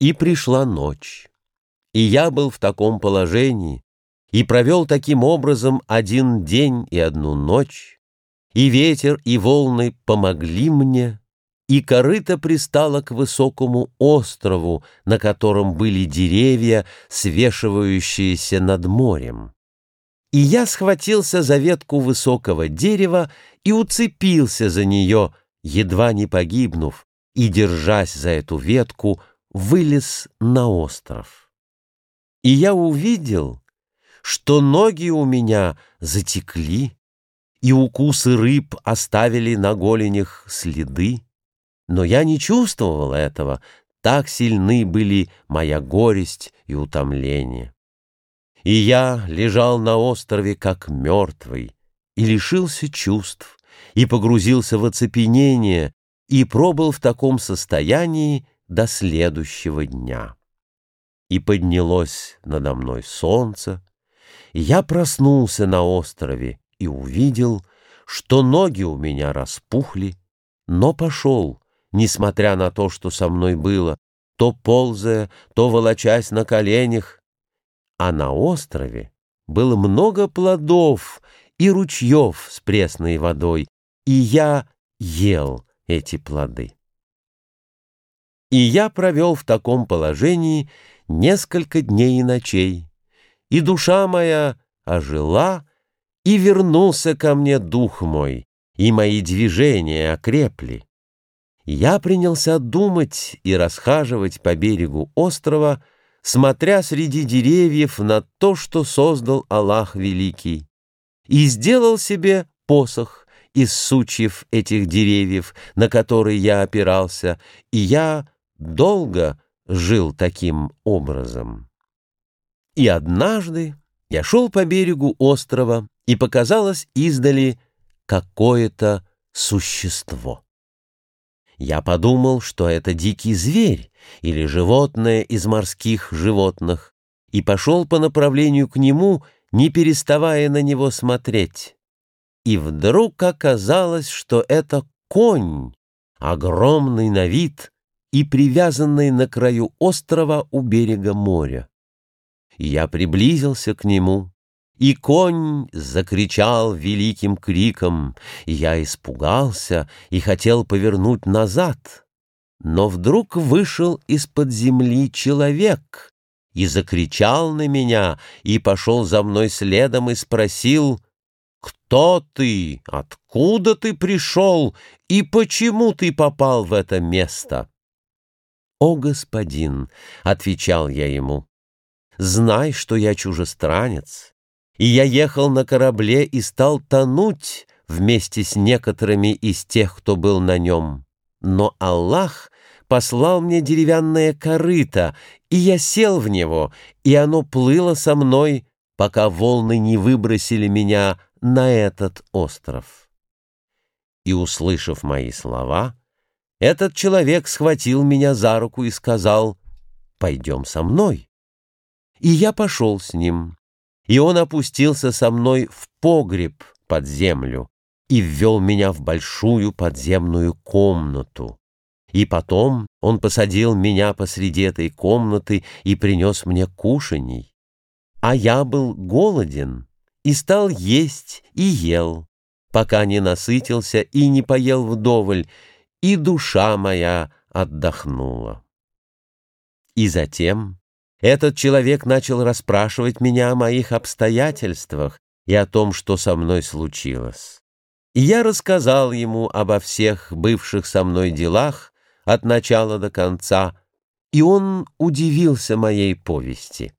И пришла ночь, и я был в таком положении, и провел таким образом один день и одну ночь, и ветер, и волны помогли мне, и корыто пристало к высокому острову, на котором были деревья, свешивающиеся над морем. И я схватился за ветку высокого дерева и уцепился за нее, едва не погибнув, и, держась за эту ветку, вылез на остров. И я увидел, что ноги у меня затекли, и укусы рыб оставили на голенях следы. Но я не чувствовал этого, так сильны были моя горесть и утомление. И я лежал на острове как мертвый, и лишился чувств, и погрузился в оцепенение, и пробыл в таком состоянии до следующего дня. И поднялось надо мной солнце, и я проснулся на острове и увидел, что ноги у меня распухли, но пошел, несмотря на то, что со мной было, то ползая, то волочась на коленях. А на острове было много плодов и ручьев с пресной водой, и я ел эти плоды. И я провел в таком положении несколько дней и ночей, и душа моя ожила, и вернулся ко мне дух мой, и мои движения окрепли. Я принялся думать и расхаживать по берегу острова, смотря среди деревьев на то, что создал Аллах Великий, и сделал себе посох из сучьев этих деревьев, на которые я опирался, и я долго жил таким образом. И однажды я шел по берегу острова, и показалось издали какое-то существо. Я подумал, что это дикий зверь или животное из морских животных, и пошел по направлению к нему, не переставая на него смотреть. И вдруг оказалось, что это конь, огромный на вид, и привязанный на краю острова у берега моря. Я приблизился к нему, и конь закричал великим криком, я испугался и хотел повернуть назад. Но вдруг вышел из-под земли человек и закричал на меня, и пошел за мной следом и спросил, «Кто ты? Откуда ты пришел? И почему ты попал в это место?» «О, господин!» — отвечал я ему. «Знай, что я чужестранец, и я ехал на корабле и стал тонуть вместе с некоторыми из тех, кто был на нем. Но Аллах послал мне деревянное корыто, и я сел в него, и оно плыло со мной, пока волны не выбросили меня на этот остров». И, услышав мои слова, этот человек схватил меня за руку и сказал, «Пойдем со мной». И я пошел с ним, и он опустился со мной в погреб под землю и ввел меня в большую подземную комнату. И потом он посадил меня посреди этой комнаты и принес мне кушаний. А я был голоден и стал есть и ел, пока не насытился и не поел вдоволь, и душа моя отдохнула. И затем этот человек начал расспрашивать меня о моих обстоятельствах и о том, что со мной случилось. И я рассказал ему обо всех бывших со мной делах от начала до конца, и он удивился моей повести.